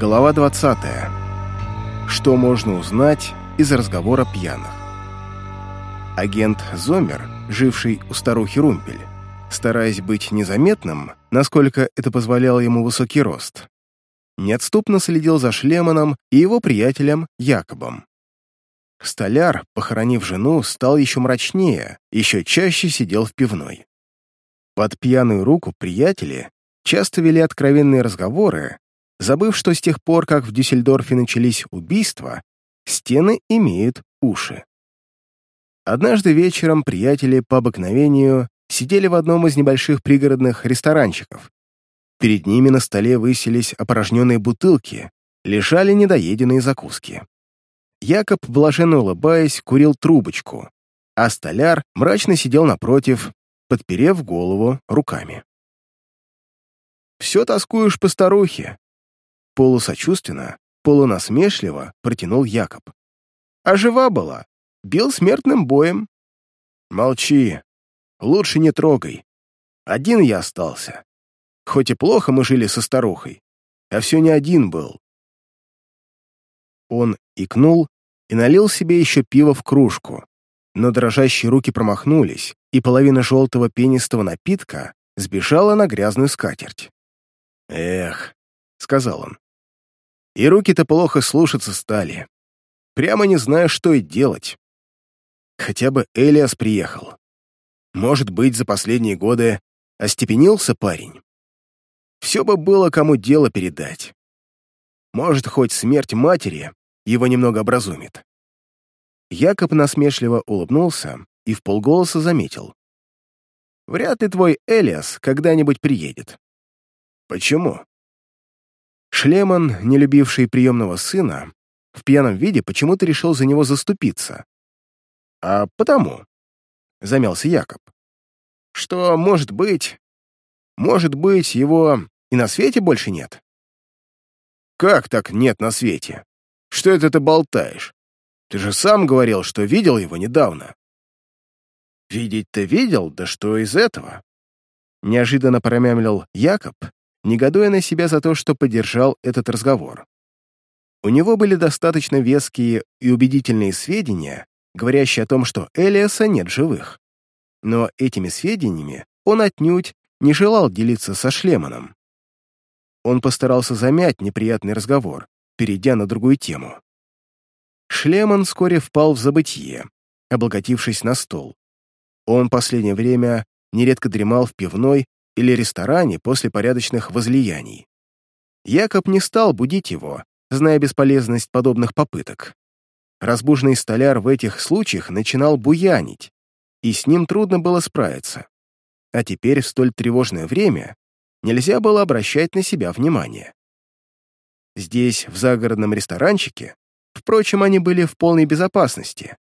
Глава 20. Что можно узнать из разговора пьяных? Агент Зомер, живший у старухи Румпель, стараясь быть незаметным, насколько это позволял ему высокий рост, неотступно следил за Шлеманом и его приятелем Якобом. Столяр, похоронив жену, стал еще мрачнее, еще чаще сидел в пивной. Под пьяную руку приятели часто вели откровенные разговоры, забыв, что с тех пор, как в Дюссельдорфе начались убийства, стены имеют уши. Однажды вечером приятели по обыкновению сидели в одном из небольших пригородных ресторанчиков. Перед ними на столе высились опорожненные бутылки, лежали недоеденные закуски. Якоб, блаженно улыбаясь, курил трубочку, а столяр мрачно сидел напротив, подперев голову руками. «Все тоскуешь по старухе?» Полусочувственно, полунасмешливо протянул Якоб. «А жива была, бил смертным боем». «Молчи, лучше не трогай. Один я остался. Хоть и плохо мы жили со старухой, а все не один был. Он икнул и налил себе еще пиво в кружку, но дрожащие руки промахнулись, и половина желтого пенистого напитка сбежала на грязную скатерть. «Эх», — сказал он, — «и руки-то плохо слушаться стали. Прямо не знаю, что и делать. Хотя бы Элиас приехал. Может быть, за последние годы остепенился парень. Все бы было кому дело передать. Может, хоть смерть матери его немного образумит. Якоб насмешливо улыбнулся и в полголоса заметил. «Вряд ли твой Элиас когда-нибудь приедет». «Почему?» Шлеман, не любивший приемного сына, в пьяном виде почему-то решил за него заступиться. «А потому», — замялся Якоб, «что, может быть, может быть, его и на свете больше нет?» «Как так нет на свете?» Что это ты болтаешь? Ты же сам говорил, что видел его недавно. Видеть-то видел, да что из этого? Неожиданно промямлил Якоб, негодуя на себя за то, что поддержал этот разговор. У него были достаточно веские и убедительные сведения, говорящие о том, что Элиаса нет живых. Но этими сведениями он отнюдь не желал делиться со Шлеманом. Он постарался замять неприятный разговор, перейдя на другую тему. Шлеман вскоре впал в забытье, облокотившись на стол. Он последнее время нередко дремал в пивной или ресторане после порядочных возлияний. Якоб не стал будить его, зная бесполезность подобных попыток. Разбуженный столяр в этих случаях начинал буянить, и с ним трудно было справиться. А теперь в столь тревожное время нельзя было обращать на себя внимание. Здесь, в загородном ресторанчике, впрочем, они были в полной безопасности.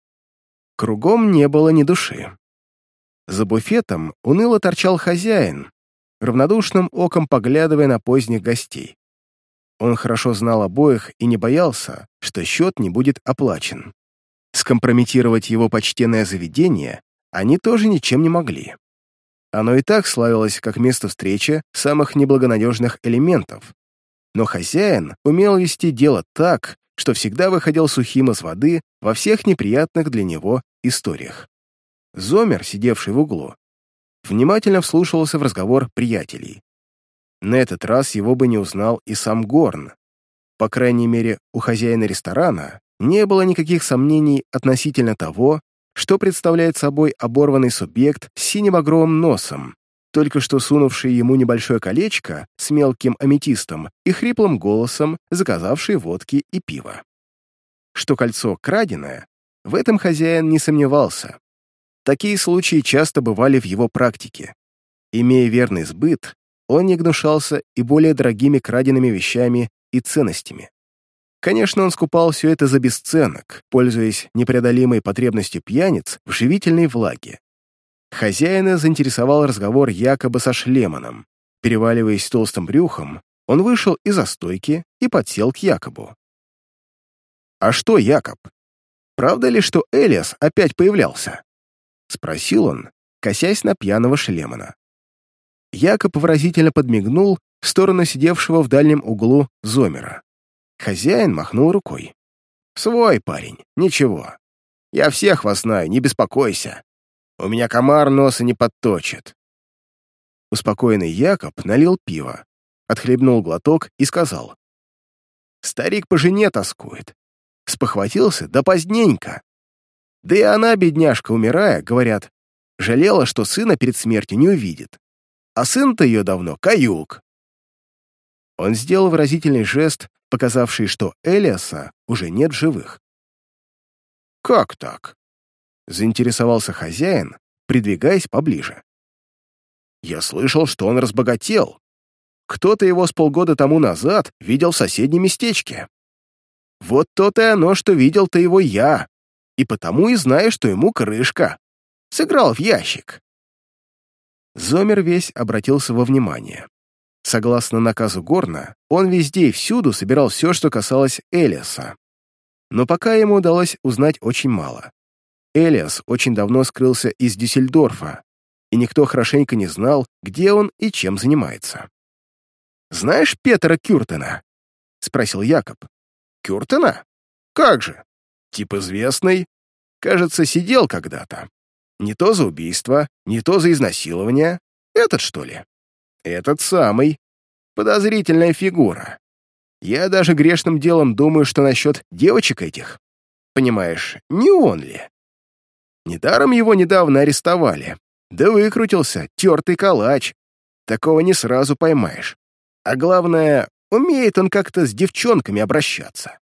Кругом не было ни души. За буфетом уныло торчал хозяин, равнодушным оком поглядывая на поздних гостей. Он хорошо знал обоих и не боялся, что счет не будет оплачен. Скомпрометировать его почтенное заведение они тоже ничем не могли. Оно и так славилось как место встречи самых неблагонадежных элементов, но хозяин умел вести дело так, что всегда выходил сухим из воды во всех неприятных для него историях. Зомер, сидевший в углу, внимательно вслушивался в разговор приятелей. На этот раз его бы не узнал и сам Горн. По крайней мере, у хозяина ресторана не было никаких сомнений относительно того, что представляет собой оборванный субъект с синебагровым носом, только что сунувший ему небольшое колечко с мелким аметистом и хриплым голосом, заказавший водки и пиво. Что кольцо краденое, в этом хозяин не сомневался. Такие случаи часто бывали в его практике. Имея верный сбыт, он не гнушался и более дорогими краденными вещами и ценностями. Конечно, он скупал все это за бесценок, пользуясь непреодолимой потребностью пьяниц в живительной влаге. Хозяина заинтересовал разговор якобы со Шлеманом. Переваливаясь толстым брюхом, он вышел из-за и подсел к Якобу. «А что, Якоб? Правда ли, что Элиас опять появлялся?» — спросил он, косясь на пьяного Шлемана. Якоб выразительно подмигнул в сторону сидевшего в дальнем углу Зомера. Хозяин махнул рукой. «Свой парень, ничего. Я всех вас знаю, не беспокойся. У меня комар носа не подточит». Успокоенный Якоб налил пиво, отхлебнул глоток и сказал. «Старик по жене тоскует. Спохватился, да поздненько. Да и она, бедняжка, умирая, говорят, жалела, что сына перед смертью не увидит. А сын-то ее давно каюк». Он сделал выразительный жест, показавший, что Элиаса уже нет живых. «Как так?» — заинтересовался хозяин, придвигаясь поближе. «Я слышал, что он разбогател. Кто-то его с полгода тому назад видел в соседнем местечке. Вот то-то и оно, что видел-то его я, и потому и знаю, что ему крышка. Сыграл в ящик». Зомер весь обратился во внимание. Согласно наказу Горна, он везде и всюду собирал все, что касалось Элиаса. Но пока ему удалось узнать очень мало. Элиас очень давно скрылся из Дюссельдорфа, и никто хорошенько не знал, где он и чем занимается. «Знаешь Петра Кюртена?» — спросил Якоб. «Кюртена? Как же? Тип известный. Кажется, сидел когда-то. Не то за убийство, не то за изнасилование. Этот, что ли?» Этот самый. Подозрительная фигура. Я даже грешным делом думаю, что насчет девочек этих. Понимаешь, не он ли? Недаром его недавно арестовали. Да выкрутился, тертый калач. Такого не сразу поймаешь. А главное, умеет он как-то с девчонками обращаться.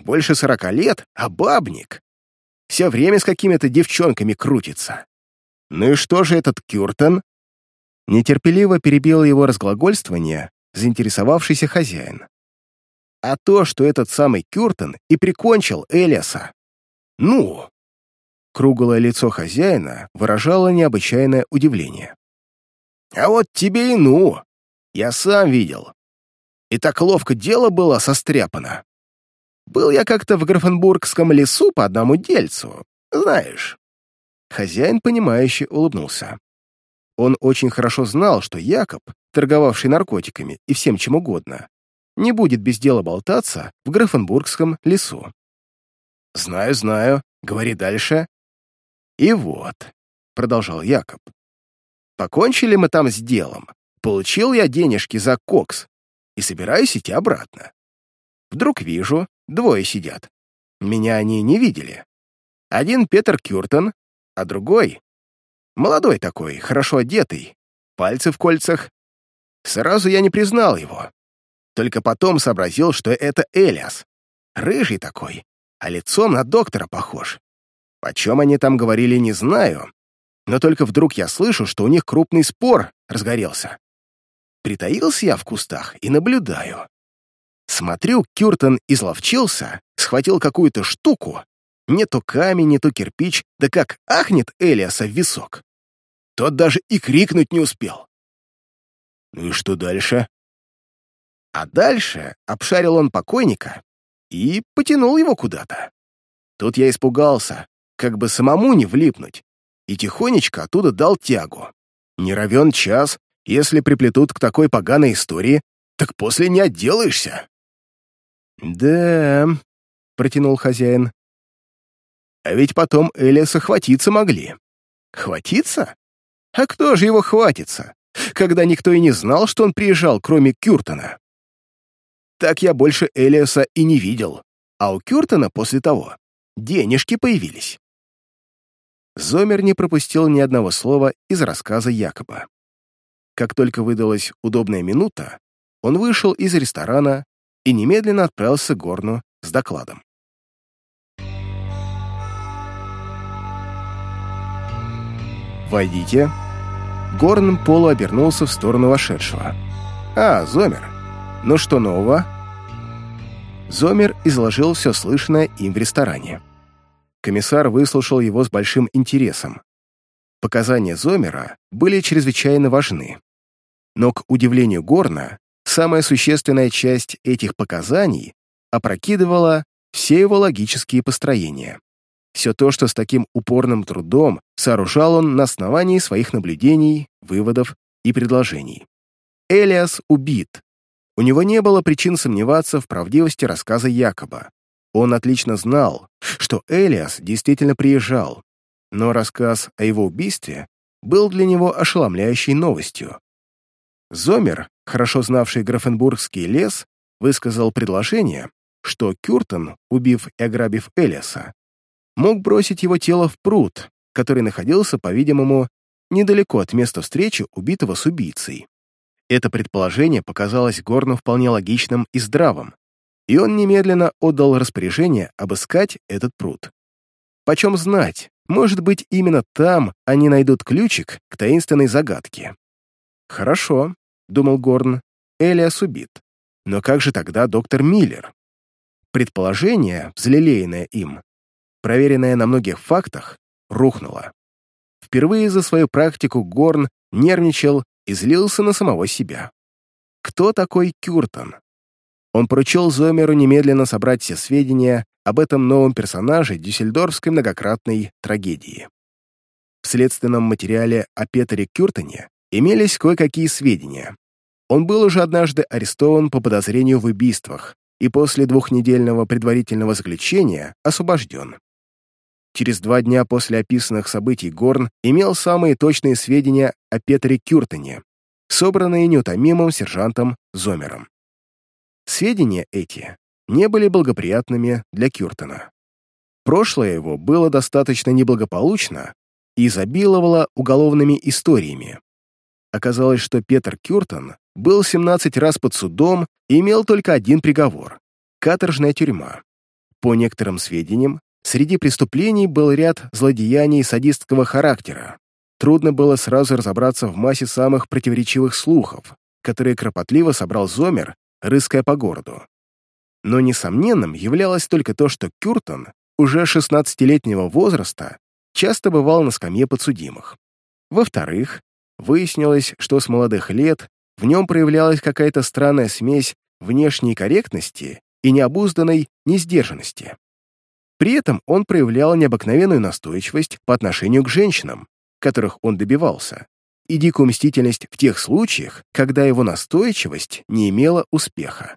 Больше сорока лет, а бабник. Все время с какими-то девчонками крутится. Ну и что же этот Кюртон? Нетерпеливо перебил его разглагольствование заинтересовавшийся хозяин. А то, что этот самый Кюртон и прикончил Элиаса. Ну! Круглое лицо хозяина выражало необычайное удивление. «А вот тебе и ну! Я сам видел. И так ловко дело было состряпано. Был я как-то в Графенбургском лесу по одному дельцу, знаешь». Хозяин, понимающе улыбнулся. Он очень хорошо знал, что Якоб, торговавший наркотиками и всем чем угодно, не будет без дела болтаться в Графенбургском лесу. «Знаю, знаю. Говори дальше». «И вот», — продолжал Якоб, «покончили мы там с делом. Получил я денежки за кокс и собираюсь идти обратно. Вдруг вижу, двое сидят. Меня они не видели. Один Петр Кюртон, а другой Молодой такой, хорошо одетый, пальцы в кольцах. Сразу я не признал его. Только потом сообразил, что это Элиас. Рыжий такой, а лицом на доктора похож. О чем они там говорили, не знаю, но только вдруг я слышу, что у них крупный спор разгорелся. Притаился я в кустах и наблюдаю. Смотрю, Кюртон изловчился, схватил какую-то штуку, не то камень, не то кирпич, да как ахнет Элиаса в висок. Тот даже и крикнуть не успел. Ну и что дальше? А дальше обшарил он покойника и потянул его куда-то. Тут я испугался, как бы самому не влипнуть, и тихонечко оттуда дал тягу. Не равен час, если приплетут к такой поганой истории, так после не отделаешься. «Да», — протянул хозяин, а ведь потом Элиаса хватиться могли. Хватиться? А кто же его хватится, когда никто и не знал, что он приезжал, кроме Кюртона? Так я больше Элиаса и не видел, а у Кюртона после того денежки появились. Зомер не пропустил ни одного слова из рассказа Якоба. Как только выдалась удобная минута, он вышел из ресторана и немедленно отправился к Горну с докладом. «Войдите». Горн полуобернулся в сторону вошедшего. «А, Зомер, ну что нового?» Зомер изложил все слышанное им в ресторане. Комиссар выслушал его с большим интересом. Показания Зомера были чрезвычайно важны. Но, к удивлению Горна, самая существенная часть этих показаний опрокидывала все его логические построения. Все то, что с таким упорным трудом сооружал он на основании своих наблюдений, выводов и предложений. Элиас убит. У него не было причин сомневаться в правдивости рассказа Якоба. Он отлично знал, что Элиас действительно приезжал, но рассказ о его убийстве был для него ошеломляющей новостью. Зомер, хорошо знавший Графенбургский лес, высказал предложение, что Кюртон, убив и ограбив Элиаса, мог бросить его тело в пруд, который находился, по-видимому, недалеко от места встречи убитого с убийцей. Это предположение показалось Горну вполне логичным и здравым, и он немедленно отдал распоряжение обыскать этот пруд. Почем знать, может быть, именно там они найдут ключик к таинственной загадке. «Хорошо», — думал Горн, — «Элиас убит. Но как же тогда доктор Миллер?» Предположение, взлелеянное им, проверенное на многих фактах, рухнуло. Впервые за свою практику Горн нервничал и злился на самого себя. Кто такой Кюртон? Он поручил Зомеру немедленно собрать все сведения об этом новом персонаже дюссельдорфской многократной трагедии. В следственном материале о Петере Кюртоне имелись кое-какие сведения. Он был уже однажды арестован по подозрению в убийствах и после двухнедельного предварительного заключения освобожден. Через два дня после описанных событий Горн имел самые точные сведения о Петере Кюртоне, собранные неутомимым сержантом Зомером. Сведения эти не были благоприятными для Кюртона. Прошлое его было достаточно неблагополучно и изобиловало уголовными историями. Оказалось, что Петр Кюртон был 17 раз под судом и имел только один приговор — каторжная тюрьма. По некоторым сведениям, Среди преступлений был ряд злодеяний садистского характера. Трудно было сразу разобраться в массе самых противоречивых слухов, которые кропотливо собрал Зомер, рыская по городу. Но несомненным являлось только то, что Кюртон, уже 16-летнего возраста, часто бывал на скамье подсудимых. Во-вторых, выяснилось, что с молодых лет в нем проявлялась какая-то странная смесь внешней корректности и необузданной несдержанности. При этом он проявлял необыкновенную настойчивость по отношению к женщинам, которых он добивался, и дикую мстительность в тех случаях, когда его настойчивость не имела успеха.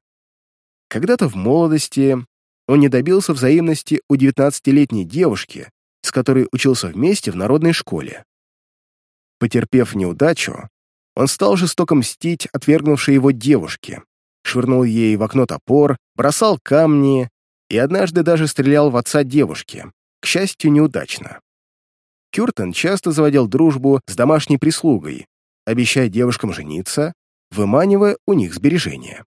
Когда-то в молодости он не добился взаимности у 19-летней девушки, с которой учился вместе в народной школе. Потерпев неудачу, он стал жестоко мстить отвергнувшей его девушке, швырнул ей в окно топор, бросал камни и однажды даже стрелял в отца девушки, к счастью, неудачно. Кюртон часто заводил дружбу с домашней прислугой, обещая девушкам жениться, выманивая у них сбережения.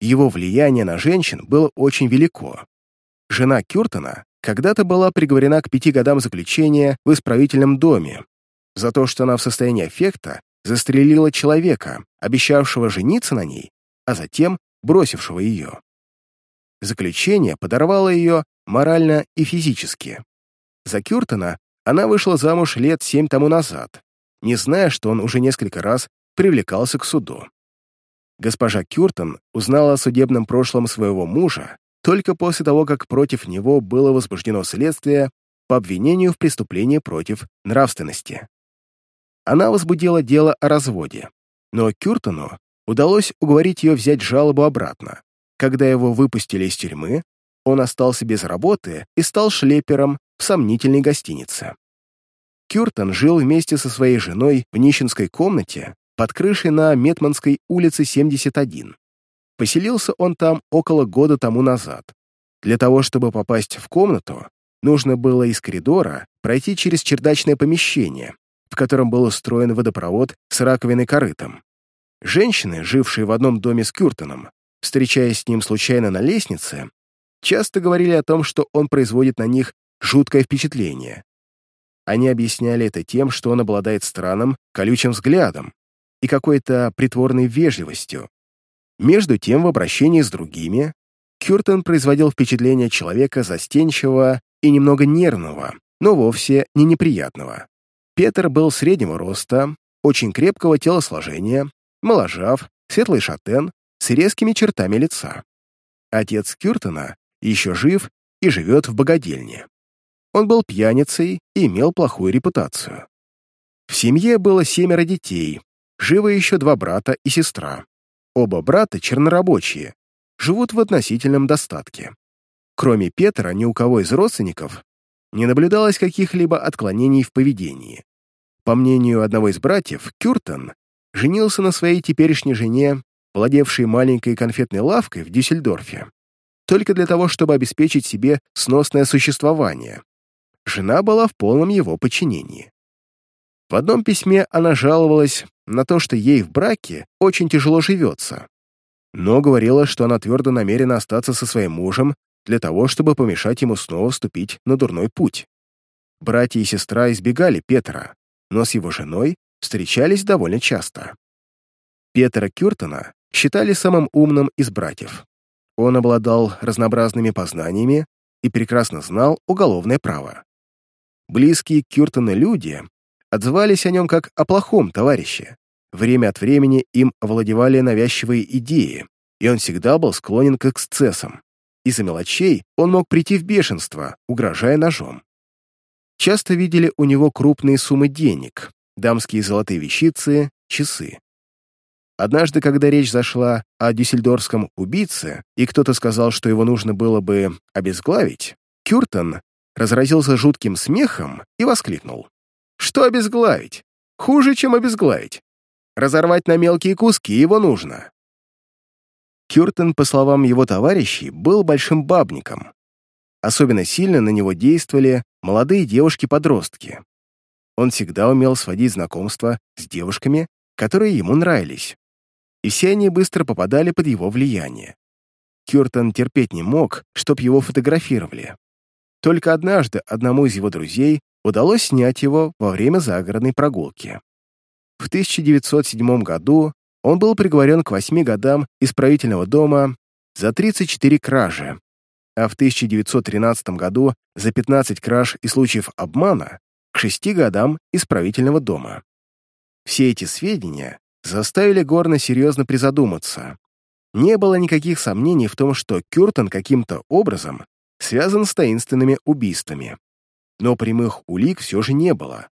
Его влияние на женщин было очень велико. Жена Кюртона когда-то была приговорена к пяти годам заключения в исправительном доме за то, что она в состоянии аффекта застрелила человека, обещавшего жениться на ней, а затем бросившего ее. Заключение подорвало ее морально и физически. За Кюртона она вышла замуж лет семь тому назад, не зная, что он уже несколько раз привлекался к суду. Госпожа Кюртон узнала о судебном прошлом своего мужа только после того, как против него было возбуждено следствие по обвинению в преступлении против нравственности. Она возбудила дело о разводе, но Кюртону удалось уговорить ее взять жалобу обратно. Когда его выпустили из тюрьмы, он остался без работы и стал шлепером в сомнительной гостинице. Кюртон жил вместе со своей женой в нищенской комнате под крышей на Метманской улице 71. Поселился он там около года тому назад. Для того, чтобы попасть в комнату, нужно было из коридора пройти через чердачное помещение, в котором был устроен водопровод с раковиной корытом. Женщины, жившие в одном доме с Кюртоном, встречаясь с ним случайно на лестнице, часто говорили о том, что он производит на них жуткое впечатление. Они объясняли это тем, что он обладает странным, колючим взглядом и какой-то притворной вежливостью. Между тем, в обращении с другими, Кюртон производил впечатление человека застенчивого и немного нервного, но вовсе не неприятного. Петр был среднего роста, очень крепкого телосложения, моложав, светлый шатен, с резкими чертами лица. Отец Кюртона еще жив и живет в богадельне. Он был пьяницей и имел плохую репутацию. В семье было семеро детей, живы еще два брата и сестра. оба брата чернорабочие, живут в относительном достатке. Кроме Петра, ни у кого из родственников не наблюдалось каких-либо отклонений в поведении. По мнению одного из братьев, Кюртон женился на своей теперешней жене, владевшей маленькой конфетной лавкой в Дюссельдорфе, только для того, чтобы обеспечить себе сносное существование. Жена была в полном его подчинении. В одном письме она жаловалась на то, что ей в браке очень тяжело живется, но говорила, что она твердо намерена остаться со своим мужем для того, чтобы помешать ему снова вступить на дурной путь. Братья и сестра избегали Петра, но с его женой встречались довольно часто. Петра Кюртона считали самым умным из братьев. Он обладал разнообразными познаниями и прекрасно знал уголовное право. Близкие к Кюртону люди отзывались о нем как о плохом товарище. Время от времени им овладевали навязчивые идеи, и он всегда был склонен к эксцессам. Из-за мелочей он мог прийти в бешенство, угрожая ножом. Часто видели у него крупные суммы денег, дамские золотые вещицы, часы. Однажды, когда речь зашла о дюссельдорфском убийце, и кто-то сказал, что его нужно было бы обезглавить, Кюртон разразился жутким смехом и воскликнул. «Что обезглавить? Хуже, чем обезглавить. Разорвать на мелкие куски его нужно». Кюртон, по словам его товарищей, был большим бабником. Особенно сильно на него действовали молодые девушки-подростки. Он всегда умел сводить знакомства с девушками, которые ему нравились. И все они быстро попадали под его влияние. Кюртон терпеть не мог, чтоб его фотографировали. Только однажды одному из его друзей удалось снять его во время загородной прогулки. В 1907 году он был приговорен к 8 годам исправительного дома за 34 кражи, а в 1913 году за 15 краж и случаев обмана к 6 годам исправительного дома. Все эти сведения заставили Горна серьезно призадуматься. Не было никаких сомнений в том, что Кюртон каким-то образом связан с таинственными убийствами. Но прямых улик все же не было.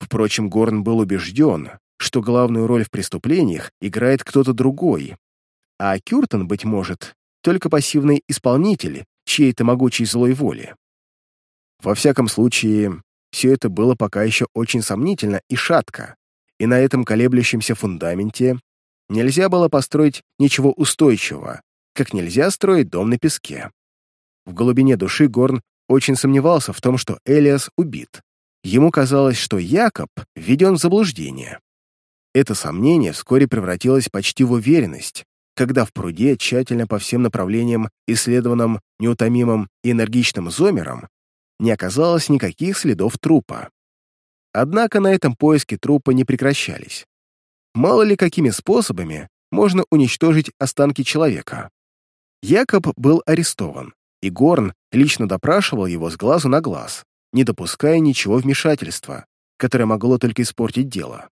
Впрочем, Горн был убежден, что главную роль в преступлениях играет кто-то другой, а Кюртон, быть может, только пассивный исполнитель чьей-то могучей злой воли. Во всяком случае, все это было пока еще очень сомнительно и шатко, и на этом колеблющемся фундаменте нельзя было построить ничего устойчивого, как нельзя строить дом на песке. В глубине души Горн очень сомневался в том, что Элиас убит. Ему казалось, что Якоб введен в заблуждение. Это сомнение вскоре превратилось почти в уверенность, когда в пруде, тщательно по всем направлениям, исследованном неутомимым и энергичным зомером, не оказалось никаких следов трупа. Однако на этом поиски трупа не прекращались. Мало ли какими способами можно уничтожить останки человека. Якоб был арестован, и Горн лично допрашивал его с глазу на глаз, не допуская ничего вмешательства, которое могло только испортить дело.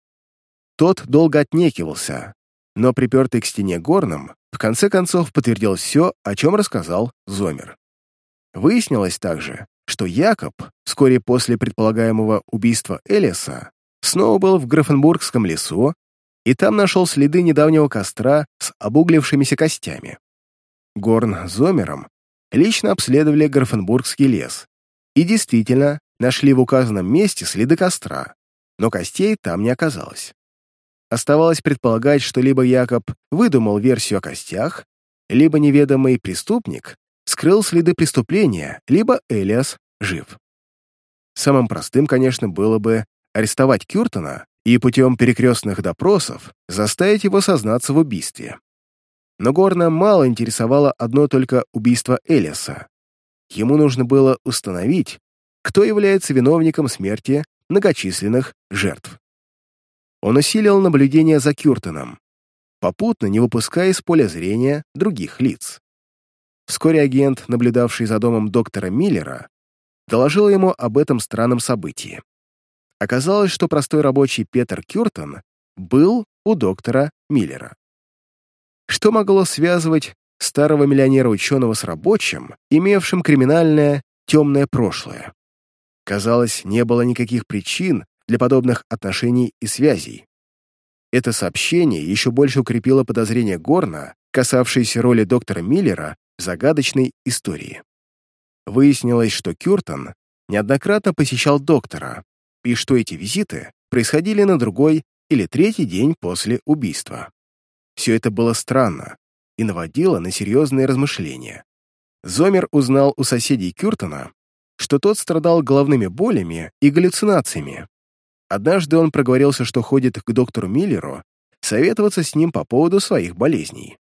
Тот долго отнекивался, но припертый к стене Горном в конце концов подтвердил все, о чем рассказал Зомер. Выяснилось также, что Якоб, вскоре после предполагаемого убийства Элиса, снова был в Графенбургском лесу и там нашел следы недавнего костра с обуглившимися костями. Горн с Зомером лично обследовали Графенбургский лес и действительно нашли в указанном месте следы костра, но костей там не оказалось. Оставалось предполагать, что либо Якоб выдумал версию о костях, либо неведомый преступник скрыл следы преступления, либо Элиас жив. Самым простым, конечно, было бы арестовать Кюртона и путем перекрестных допросов заставить его сознаться в убийстве. Но Горна мало интересовало одно только убийство Элиаса. Ему нужно было установить, кто является виновником смерти многочисленных жертв. Он усилил наблюдение за Кюртоном, попутно не выпуская из поля зрения других лиц. Вскоре агент, наблюдавший за домом доктора Миллера, доложил ему об этом странном событии. Оказалось, что простой рабочий Петер Кюртон был у доктора Миллера. Что могло связывать старого миллионера-ученого с рабочим, имевшим криминальное темное прошлое? Казалось, не было никаких причин для подобных отношений и связей. Это сообщение еще больше укрепило подозрение Горна, касавшееся роли доктора Миллера в загадочной истории. Выяснилось, что Кюртон неоднократно посещал доктора, и что эти визиты происходили на другой или третий день после убийства. Все это было странно и наводило на серьезные размышления. Зомер узнал у соседей Кюртона, что тот страдал головными болями и галлюцинациями. Однажды он проговорился, что ходит к доктору Миллеру советоваться с ним по поводу своих болезней.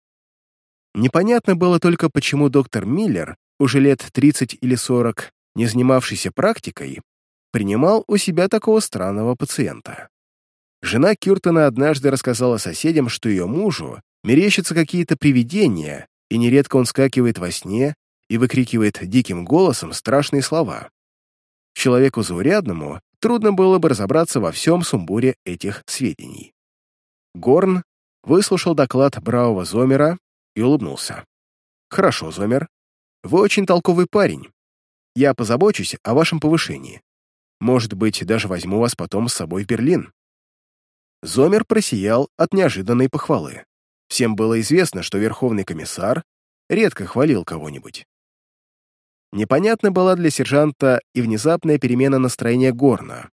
Непонятно было только, почему доктор Миллер, уже лет 30 или 40, не занимавшийся практикой, принимал у себя такого странного пациента. Жена Кюртона однажды рассказала соседям, что ее мужу мерещатся какие-то привидения, и нередко он скакивает во сне и выкрикивает диким голосом страшные слова. Человеку заурядному трудно было бы разобраться во всем сумбуре этих сведений. Горн выслушал доклад бравого Зомера и улыбнулся. «Хорошо, Зомер. Вы очень толковый парень. Я позабочусь о вашем повышении. Может быть, даже возьму вас потом с собой в Берлин». Зомер просиял от неожиданной похвалы. Всем было известно, что верховный комиссар редко хвалил кого-нибудь. Непонятна была для сержанта и внезапная перемена настроения Горна.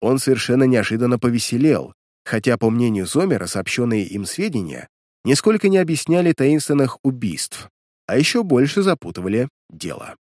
Он совершенно неожиданно повеселел, хотя, по мнению Зомера, сообщенные им сведения нисколько не объясняли таинственных убийств, а еще больше запутывали дело.